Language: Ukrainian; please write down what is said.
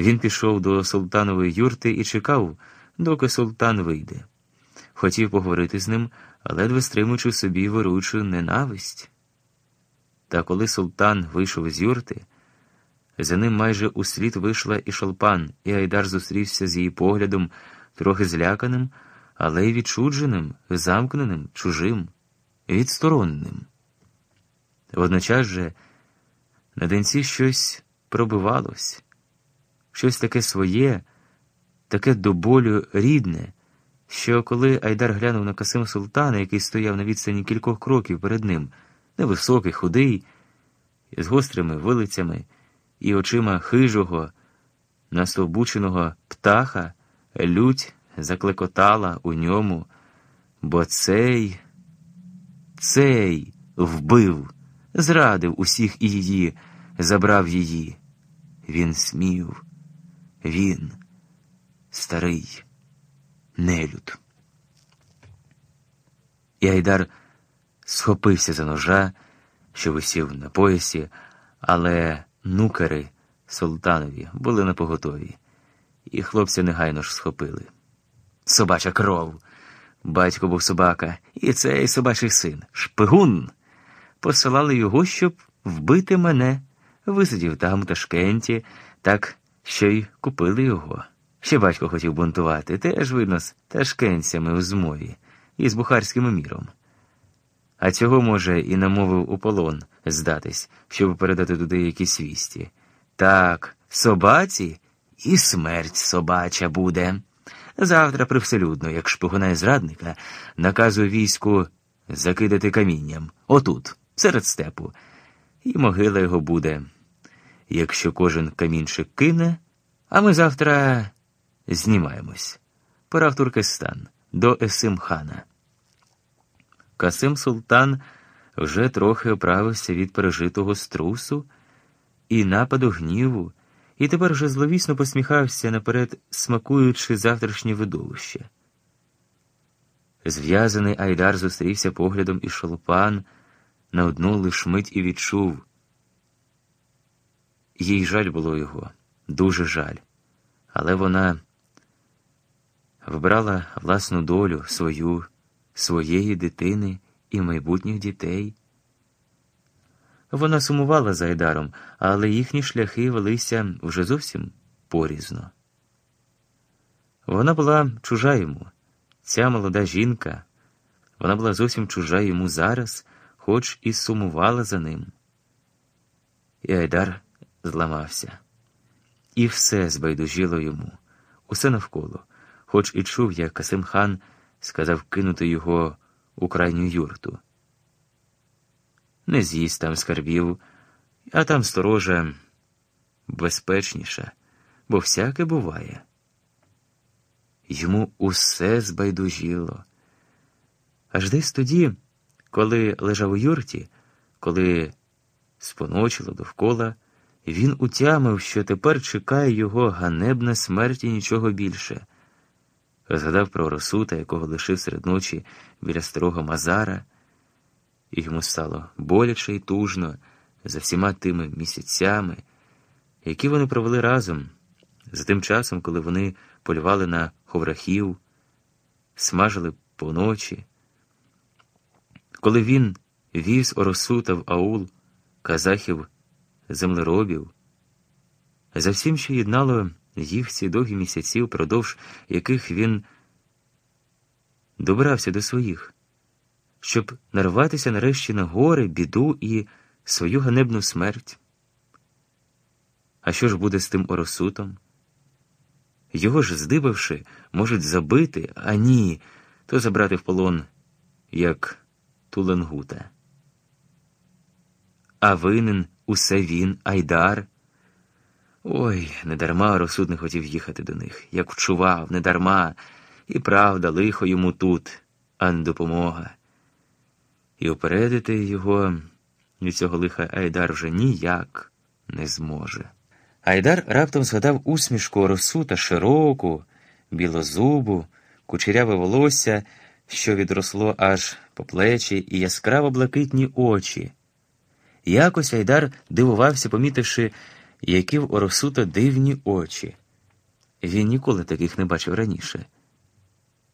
Він пішов до султанової юрти і чекав, доки султан вийде. Хотів поговорити з ним, ледве стримуючи собі воручу ненависть. Та коли султан вийшов з юрти, за ним майже услід вийшла і шолпан, і Айдар зустрівся з її поглядом, трохи зляканим, але й відчудженим, замкненим, чужим, відсторонним. Водночас же на денці щось пробивалось, щось таке своє, таке до болю рідне, що коли Айдар глянув на Касим Султана, який стояв на відстані кількох кроків перед ним, невисокий, худий, з гострими вилицями і очима хижого, настовбученого птаха, лють заклекотала у ньому, бо цей, цей вбив, зрадив усіх і її, забрав її. Він смів, він, старий, нелюд. І Айдар схопився за ножа, що висів на поясі, але нукери султанові були на поготові, і хлопця негайно ж схопили. Собача кров. Батько був собака, і цей собачий син, шпигун. Посилали його, щоб вбити мене. Висидів там, у Ташкенті, так що й купили його. Ще батько хотів бунтувати, теж, видно, з ташкентцями у змові і з бухарським еміром. А цього, може, і намовив у полон здатись, щоб передати туди якісь вісті. Так, собаці і смерть собача буде. Завтра привселюдно, як шпигуна і зрадника, наказує війську закидати камінням отут, серед степу, і могила його буде. Якщо кожен камінчик кине, а ми завтра знімаємось. Пора в Туркестан до Есим хана. Касим Султан вже трохи оправився від пережитого струсу і нападу гніву, і тепер вже зловісно посміхався наперед, смакуючи завтрашнє видовище. Зв'язаний Айдар зустрівся поглядом і шолопан на одну лиш мить і відчув. Їй жаль було його, дуже жаль, але вона вибрала власну долю свою, своєї дитини і майбутніх дітей. Вона сумувала за Айдаром, але їхні шляхи велися вже зовсім порізно. Вона була чужа йому, ця молода жінка, вона була зовсім чужа йому зараз, хоч і сумувала за ним. І Айдар зламався, і все збайдужило йому, усе навколо, хоч і чув, як Касим хан сказав кинути його у крайню юрту не з'їсть там скарбів, а там сторожа безпечніша, бо всяке буває. Йому усе збайдужіло. Аж десь тоді, коли лежав у юрті, коли споночило довкола, він утямив, що тепер чекає його ганебна смерть і нічого більше. Згадав про Росута, якого лишив серед ночі біля старого Мазара і йому стало боляче і тужно за всіма тими місяцями, які вони провели разом, за тим часом, коли вони полювали на ховрахів, смажили поночі, коли він віз Оросута в аул, казахів, землеробів, за всім, що єднало їх ці довгі місяці, впродовж яких він добрався до своїх щоб нарватися нарешті на гори, біду і свою ганебну смерть. А що ж буде з тим оросутом? Його ж, здибавши, можуть забити, а ні, то забрати в полон, як Туленгута. А винен усе він, Айдар. Ой, недарма Оросут не хотів їхати до них, як вчував, недарма, і правда, лихо йому тут, а не допомога і опередити його від цього лиха Айдар вже ніяк не зможе. Айдар раптом згадав усмішку Росута широку, білозубу, кучеряве волосся, що відросло аж по плечі, і яскраво блакитні очі. Якось Айдар дивувався, помітивши, які в Оросута дивні очі. Він ніколи таких не бачив раніше.